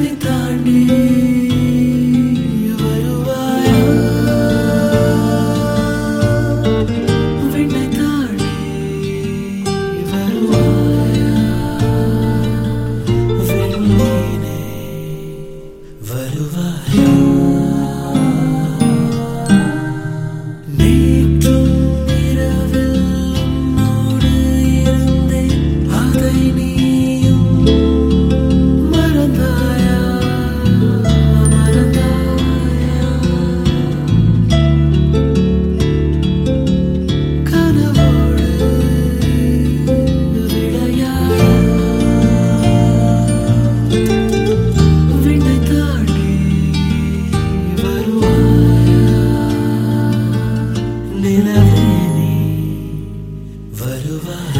என்னை தாண்டி வருவார்